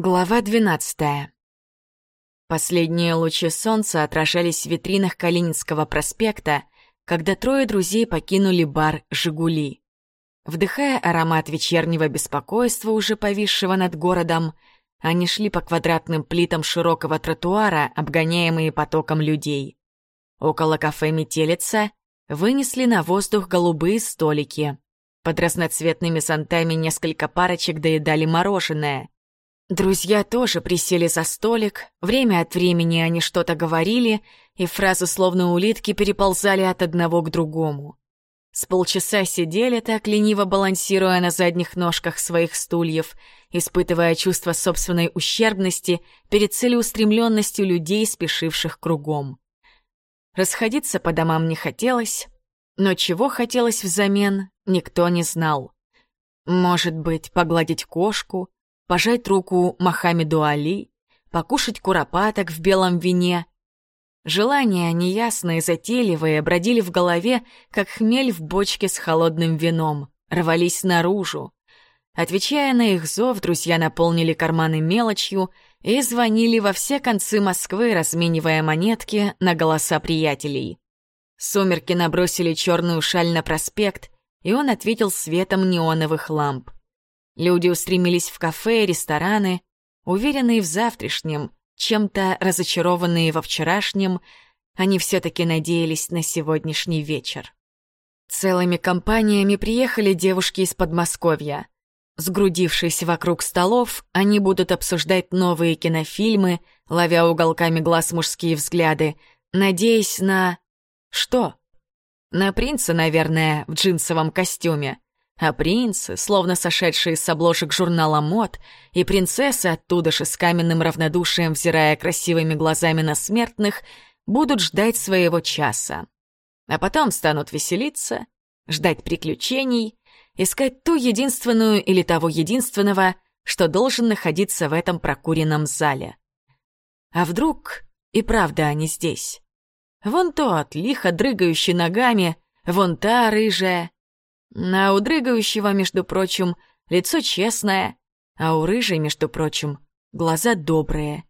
Глава 12. Последние лучи солнца отражались в витринах Калининского проспекта, когда трое друзей покинули бар «Жигули». Вдыхая аромат вечернего беспокойства, уже повисшего над городом, они шли по квадратным плитам широкого тротуара, обгоняемые потоком людей. Около кафе «Метелица» вынесли на воздух голубые столики. Под разноцветными зонтами несколько парочек доедали мороженое — Друзья тоже присели за столик, время от времени они что-то говорили, и фразы словно улитки переползали от одного к другому. С полчаса сидели так, лениво балансируя на задних ножках своих стульев, испытывая чувство собственной ущербности перед целеустремленностью людей, спешивших кругом. Расходиться по домам не хотелось, но чего хотелось взамен, никто не знал. Может быть, погладить кошку — пожать руку Мохаммеду Али, покушать куропаток в белом вине. Желания неясные, затейливые, бродили в голове, как хмель в бочке с холодным вином, рвались наружу. Отвечая на их зов, друзья наполнили карманы мелочью и звонили во все концы Москвы, разменивая монетки на голоса приятелей. Сумерки набросили черную шаль на проспект, и он ответил светом неоновых ламп. Люди устремились в кафе рестораны, уверенные в завтрашнем, чем-то разочарованные во вчерашнем, они все-таки надеялись на сегодняшний вечер. Целыми компаниями приехали девушки из Подмосковья. Сгрудившись вокруг столов, они будут обсуждать новые кинофильмы, ловя уголками глаз мужские взгляды, надеясь на... Что? На принца, наверное, в джинсовом костюме. А принцы, словно сошедшие с обложек журнала мод, и принцессы оттуда же с каменным равнодушием, взирая красивыми глазами на смертных, будут ждать своего часа. А потом станут веселиться, ждать приключений, искать ту единственную или того единственного, что должен находиться в этом прокуренном зале. А вдруг и правда они здесь? Вон тот, лихо дрыгающий ногами, вон та рыжая, а у дрыгающего, между прочим, лицо честное, а у рыжей, между прочим, глаза добрые.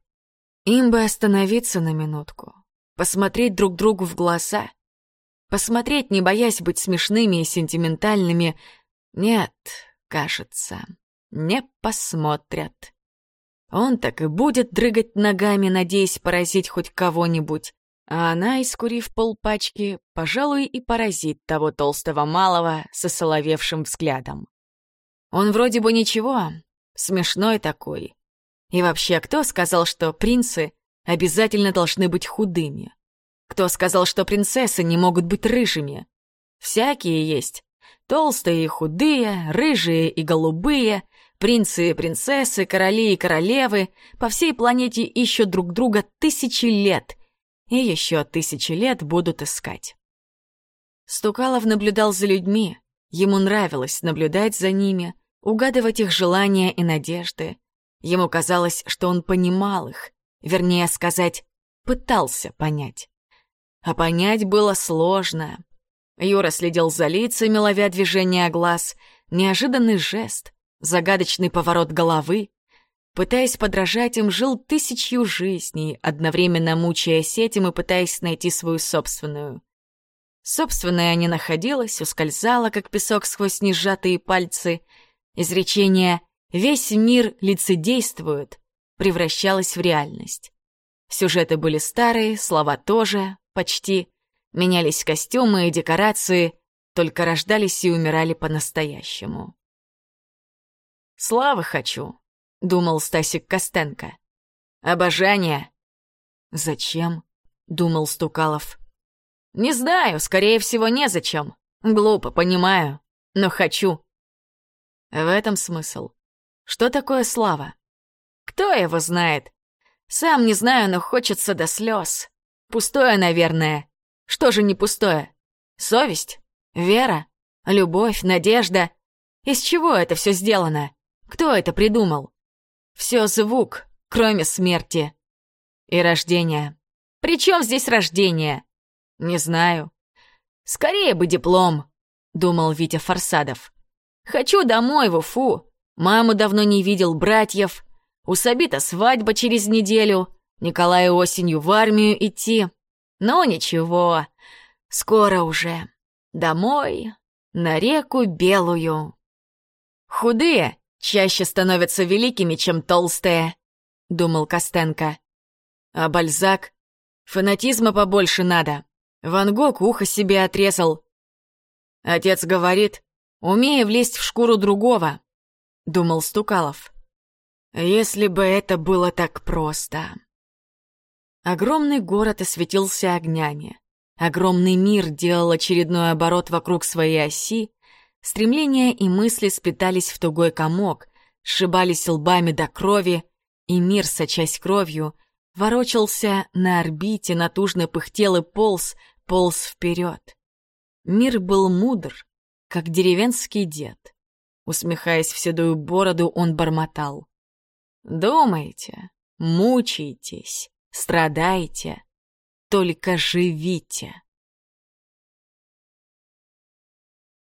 Им бы остановиться на минутку, посмотреть друг другу в глаза, посмотреть, не боясь быть смешными и сентиментальными. Нет, кажется, не посмотрят. Он так и будет дрыгать ногами, надеясь поразить хоть кого-нибудь, а она, искурив полпачки, пожалуй, и поразит того толстого малого со соловевшим взглядом. Он вроде бы ничего, смешной такой. И вообще, кто сказал, что принцы обязательно должны быть худыми? Кто сказал, что принцессы не могут быть рыжими? Всякие есть. Толстые и худые, рыжие и голубые, принцы и принцессы, короли и королевы по всей планете ищут друг друга тысячи лет и еще тысячи лет будут искать. Стукалов наблюдал за людьми, ему нравилось наблюдать за ними, угадывать их желания и надежды. Ему казалось, что он понимал их, вернее сказать, пытался понять. А понять было сложно. Юра следил за лицами, ловя движение глаз, неожиданный жест, загадочный поворот головы, Пытаясь подражать им, жил тысячью жизней, одновременно мучаясь этим и пытаясь найти свою собственную. Собственная не находилась, ускользала, как песок сквозь несжатые пальцы. Изречение «весь мир лицедействует» превращалось в реальность. Сюжеты были старые, слова тоже, почти. Менялись костюмы и декорации, только рождались и умирали по-настоящему. «Славы хочу», — думал Стасик Костенко. «Обожание». «Зачем?» — думал Стукалов. «Не знаю, скорее всего, незачем. Глупо, понимаю, но хочу». В этом смысл. Что такое слава? Кто его знает? Сам не знаю, но хочется до слез. Пустое, наверное. Что же не пустое? Совесть? Вера? Любовь? Надежда? Из чего это все сделано? Кто это придумал? Все звук, кроме смерти. И рождения. Причем здесь рождение? Не знаю. Скорее бы диплом, думал Витя Форсадов. Хочу домой в Уфу. Маму давно не видел, братьев. У Сабита свадьба через неделю, Николаю осенью в армию идти. Но ничего, скоро уже. Домой, на реку Белую. Худые чаще становятся великими, чем толстые, думал Костенко. А Бальзак? Фанатизма побольше надо. Ван Гог ухо себе отрезал. Отец говорит, умея влезть в шкуру другого, думал Стукалов. Если бы это было так просто. Огромный город осветился огнями. Огромный мир делал очередной оборот вокруг своей оси. Стремления и мысли сплетались в тугой комок, сшибались лбами до крови, и мир, сочась кровью, ворочался на орбите, натужно пыхтел и полз, полз вперед. Мир был мудр, как деревенский дед. Усмехаясь в седую бороду, он бормотал. «Думаете, мучаетесь, страдаете, только живите».